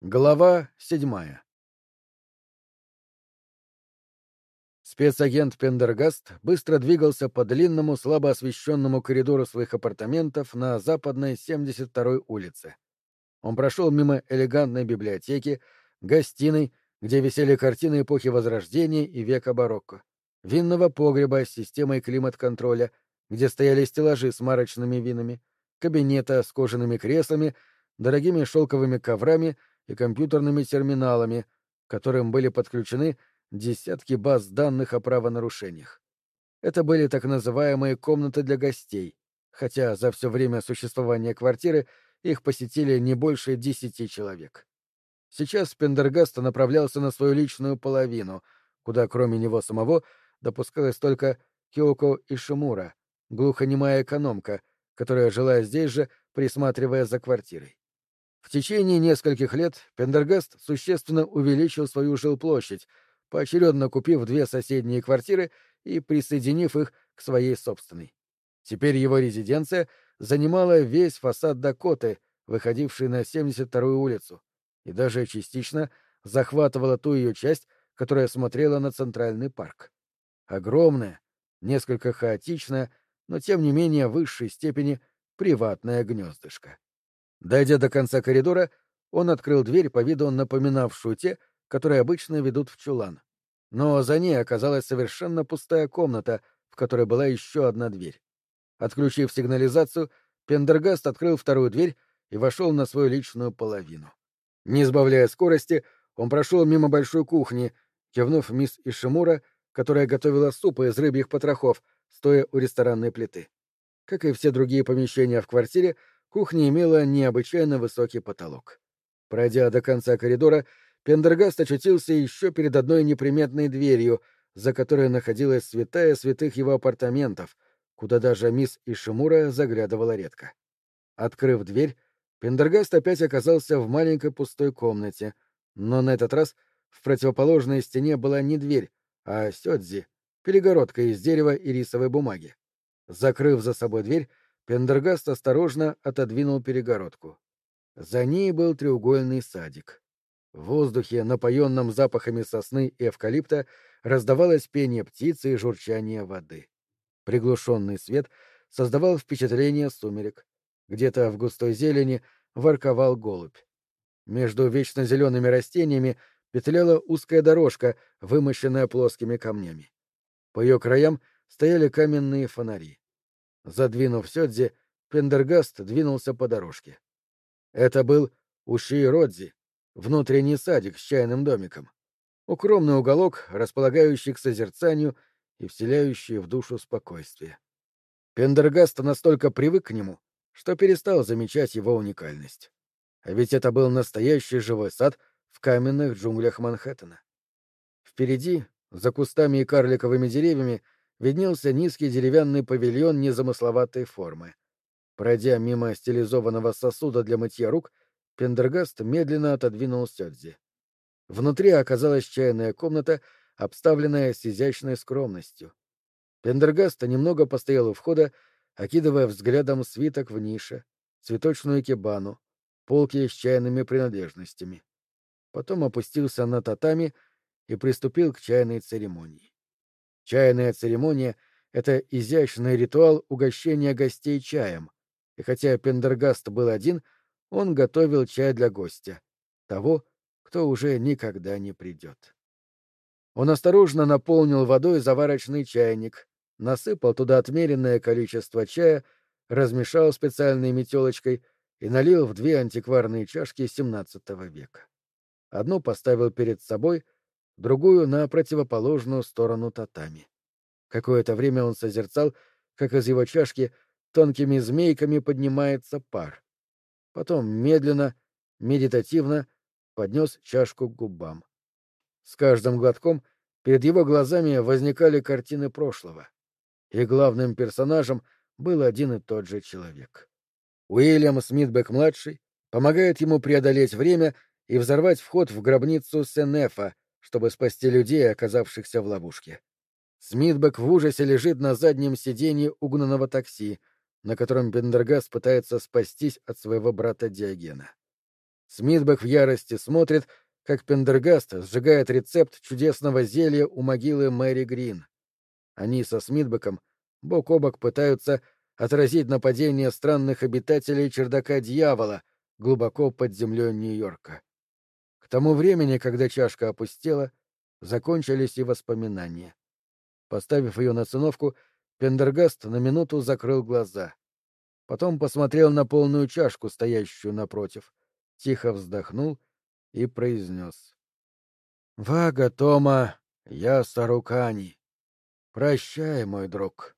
Глава седьмая Спецагент Пендергаст быстро двигался по длинному, слабо освещенному коридору своих апартаментов на западной 72-й улице. Он прошел мимо элегантной библиотеки, гостиной, где висели картины эпохи Возрождения и века барокко, винного погреба с системой климат-контроля, где стояли стеллажи с марочными винами, кабинета с кожаными креслами, дорогими шелковыми коврами — и компьютерными терминалами, к которым были подключены десятки баз данных о правонарушениях. Это были так называемые комнаты для гостей, хотя за все время существования квартиры их посетили не больше десяти человек. Сейчас Пендергаст направлялся на свою личную половину, куда кроме него самого допускалась только Киоко Ишимура, глухонемая экономка, которая жила здесь же, присматривая за квартирой. В течение нескольких лет Пендергаст существенно увеличил свою жилплощадь, поочередно купив две соседние квартиры и присоединив их к своей собственной. Теперь его резиденция занимала весь фасад Дакоты, выходивший на 72-ю улицу, и даже частично захватывала ту ее часть, которая смотрела на Центральный парк. Огромная, несколько хаотичная, но тем не менее высшей степени приватное гнездышко. Дойдя до конца коридора, он открыл дверь, по виду напоминавшую те, которые обычно ведут в чулан. Но за ней оказалась совершенно пустая комната, в которой была еще одна дверь. Отключив сигнализацию, Пендергаст открыл вторую дверь и вошел на свою личную половину. Не сбавляя скорости, он прошел мимо большой кухни, кивнув мисс Ишимура, которая готовила суп из рыбьих потрохов, стоя у ресторанной плиты. Как и все другие помещения в квартире, кухня имела необычайно высокий потолок. Пройдя до конца коридора, Пендергаст очутился еще перед одной неприметной дверью, за которой находилась святая святых его апартаментов, куда даже мисс Ишимура заглядывала редко. Открыв дверь, Пендергаст опять оказался в маленькой пустой комнате, но на этот раз в противоположной стене была не дверь, а сёдзи, перегородка из дерева и рисовой бумаги. Закрыв за собой дверь, Пендергаст осторожно отодвинул перегородку. За ней был треугольный садик. В воздухе, напоенном запахами сосны и эвкалипта, раздавалось пение птицы и журчание воды. Приглушенный свет создавал впечатление сумерек. Где-то в густой зелени ворковал голубь. Между вечно зелеными растениями петляла узкая дорожка, вымощенная плоскими камнями. По ее краям стояли каменные фонари. Задвинув Сёдзи, Пендергаст двинулся по дорожке. Это был Уши-Родзи, внутренний садик с чайным домиком. Укромный уголок, располагающий к созерцанию и вселяющий в душу спокойствие. Пендергаст настолько привык к нему, что перестал замечать его уникальность. А ведь это был настоящий живой сад в каменных джунглях Манхэттена. Впереди, за кустами и карликовыми деревьями, виднелся низкий деревянный павильон незамысловатой формы. Пройдя мимо стилизованного сосуда для мытья рук, Пендергаст медленно отодвинул Сёдзи. Внутри оказалась чайная комната, обставленная с изящной скромностью. Пендергаст немного постоял у входа, окидывая взглядом свиток в нише, цветочную кебану, полки с чайными принадлежностями. Потом опустился на татами и приступил к чайной церемонии. Чайная церемония — это изящный ритуал угощения гостей чаем, и хотя Пендергаст был один, он готовил чай для гостя, того, кто уже никогда не придет. Он осторожно наполнил водой заварочный чайник, насыпал туда отмеренное количество чая, размешал специальной метелочкой и налил в две антикварные чашки XVII века. Одну поставил перед собой — другую — на противоположную сторону татами. Какое-то время он созерцал, как из его чашки тонкими змейками поднимается пар. Потом медленно, медитативно поднес чашку к губам. С каждым глотком перед его глазами возникали картины прошлого. И главным персонажем был один и тот же человек. Уильям Смитбек-младший помогает ему преодолеть время и взорвать вход в гробницу Сенефа, чтобы спасти людей, оказавшихся в ловушке. Смитбек в ужасе лежит на заднем сиденье угнанного такси, на котором Бендергас пытается спастись от своего брата Диогена. Смитбек в ярости смотрит, как Пендергаст сжигает рецепт чудесного зелья у могилы Мэри Грин. Они со Смитбеком бок о бок пытаются отразить нападение странных обитателей чердака дьявола глубоко под землей Нью-Йорка. К тому времени, когда чашка опустела, закончились и воспоминания. Поставив ее на циновку, Пендергаст на минуту закрыл глаза. Потом посмотрел на полную чашку, стоящую напротив, тихо вздохнул и произнес. — Вага, Тома, я Сарукани. Прощай, мой друг.